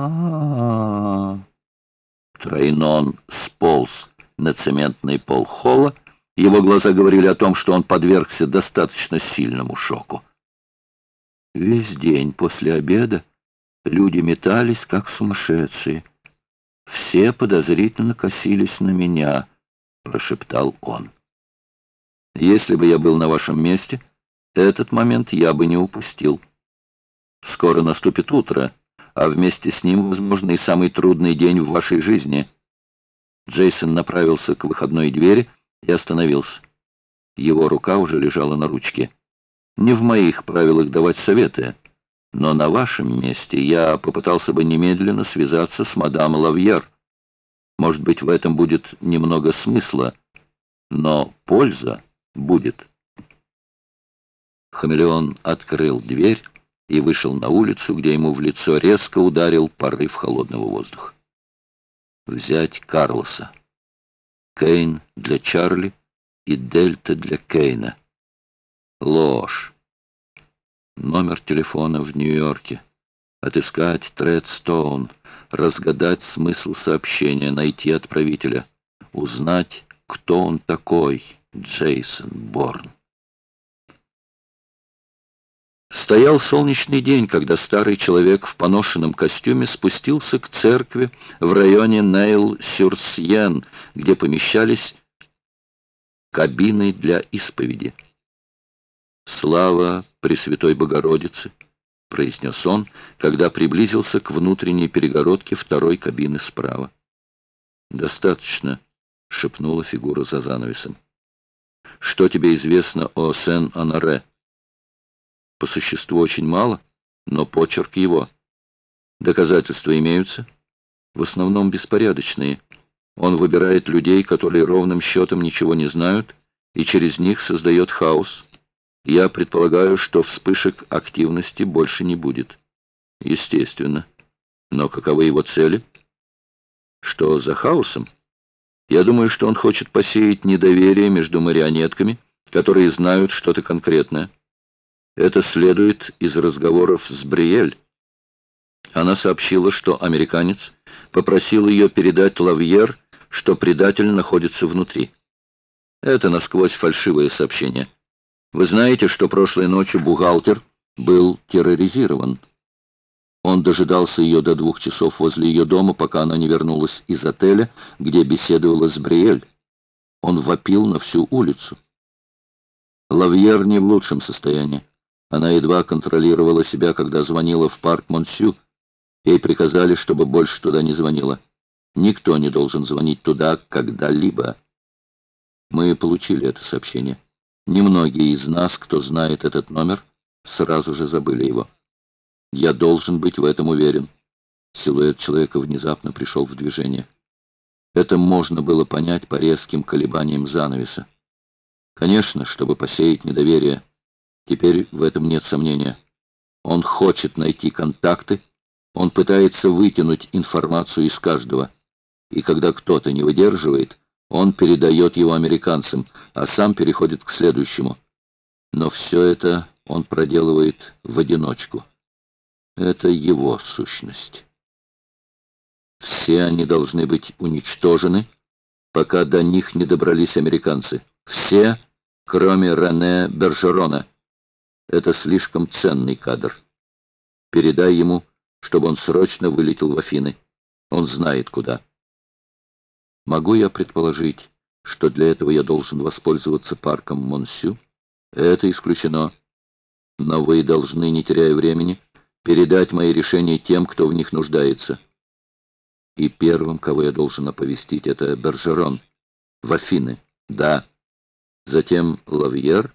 а Тройнон сполз на цементный пол холла. Его глаза говорили о том, что он подвергся достаточно сильному шоку. Весь день после обеда люди метались, как сумасшедшие. Все подозрительно косились на меня, — прошептал он. Если бы я был на вашем месте, этот момент я бы не упустил. Скоро наступит утро, а вместе с ним, возможно, и самый трудный день в вашей жизни. Джейсон направился к выходной двери и остановился. Его рука уже лежала на ручке. Не в моих правилах давать советы, но на вашем месте я попытался бы немедленно связаться с мадам Лавьер. Может быть, в этом будет немного смысла, но польза будет. Хамелеон открыл дверь и вышел на улицу, где ему в лицо резко ударил порыв холодного воздуха. Взять Карлоса. Кейн для Чарли и Дельта для Кейна. Ложь. Номер телефона в Нью-Йорке. Отыскать Тредстоун. Разгадать смысл сообщения, найти отправителя. Узнать, кто он такой, Джейсон Борн. Стоял солнечный день, когда старый человек в поношенном костюме спустился к церкви в районе Нейл-Сюрсьен, где помещались кабины для исповеди. «Слава Пресвятой Богородице!» — произнес он, когда приблизился к внутренней перегородке второй кабины справа. «Достаточно», — шепнула фигура за занавесом. «Что тебе известно о Сен-Анаре?» По существу очень мало, но почерк его. Доказательства имеются? В основном беспорядочные. Он выбирает людей, которые ровным счетом ничего не знают, и через них создает хаос. Я предполагаю, что вспышек активности больше не будет. Естественно. Но каковы его цели? Что за хаосом? Я думаю, что он хочет посеять недоверие между марионетками, которые знают что-то конкретное. Это следует из разговоров с Бриэль. Она сообщила, что американец попросил ее передать Лавьер, что предатель находится внутри. Это насквозь фальшивое сообщение. Вы знаете, что прошлой ночью бухгалтер был терроризирован. Он дожидался ее до двух часов возле ее дома, пока она не вернулась из отеля, где беседовала с Бриэль. Он вопил на всю улицу. Лавьер не в лучшем состоянии. Она едва контролировала себя, когда звонила в парк Монсю. Ей приказали, чтобы больше туда не звонила. Никто не должен звонить туда когда-либо. Мы получили это сообщение. Немногие из нас, кто знает этот номер, сразу же забыли его. Я должен быть в этом уверен. Силуэт человека внезапно пришел в движение. Это можно было понять по резким колебаниям занавеса. Конечно, чтобы посеять недоверие, Теперь в этом нет сомнения. Он хочет найти контакты, он пытается вытянуть информацию из каждого. И когда кто-то не выдерживает, он передает его американцам, а сам переходит к следующему. Но все это он проделывает в одиночку. Это его сущность. Все они должны быть уничтожены, пока до них не добрались американцы. Все, кроме Рене Бержерона. Это слишком ценный кадр. Передай ему, чтобы он срочно вылетел в Афины. Он знает, куда. Могу я предположить, что для этого я должен воспользоваться парком Монсю? Это исключено. Но вы должны, не теряя времени, передать мои решения тем, кто в них нуждается. И первым, кого я должен оповестить, это Бержерон. В Афины. Да. Затем Лавьер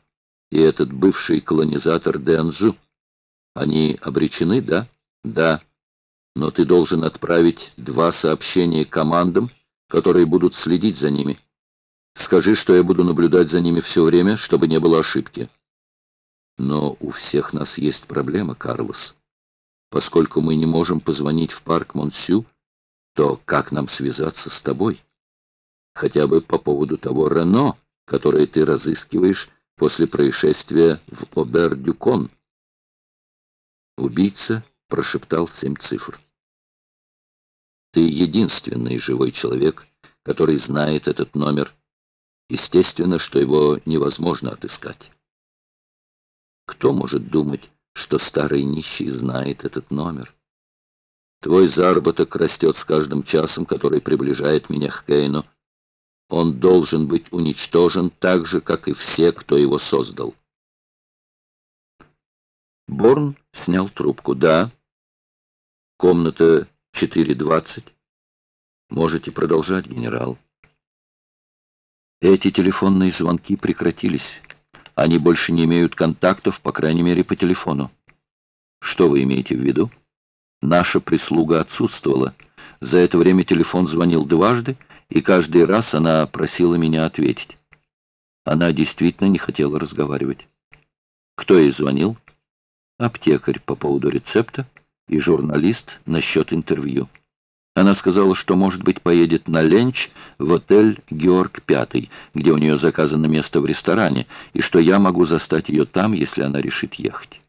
и этот бывший колонизатор Дэнзу. Они обречены, да? Да. Но ты должен отправить два сообщения командам, которые будут следить за ними. Скажи, что я буду наблюдать за ними все время, чтобы не было ошибки. Но у всех нас есть проблема, Карлос. Поскольку мы не можем позвонить в парк Монсю, то как нам связаться с тобой? Хотя бы по поводу того Рено, которое ты разыскиваешь после происшествия в Обер-Дюкон. Убийца прошептал семь цифр. Ты единственный живой человек, который знает этот номер. Естественно, что его невозможно отыскать. Кто может думать, что старый нищий знает этот номер? Твой заработок растет с каждым часом, который приближает меня к Кейну. Он должен быть уничтожен так же, как и все, кто его создал. Борн снял трубку. «Да. Комната 420. Можете продолжать, генерал». Эти телефонные звонки прекратились. Они больше не имеют контактов, по крайней мере, по телефону. Что вы имеете в виду? Наша прислуга отсутствовала. За это время телефон звонил дважды, и каждый раз она просила меня ответить. Она действительно не хотела разговаривать. Кто ей звонил? Аптекарь по поводу рецепта и журналист насчет интервью. Она сказала, что, может быть, поедет на ленч в отель «Георг Пятый», где у нее заказано место в ресторане, и что я могу застать ее там, если она решит ехать.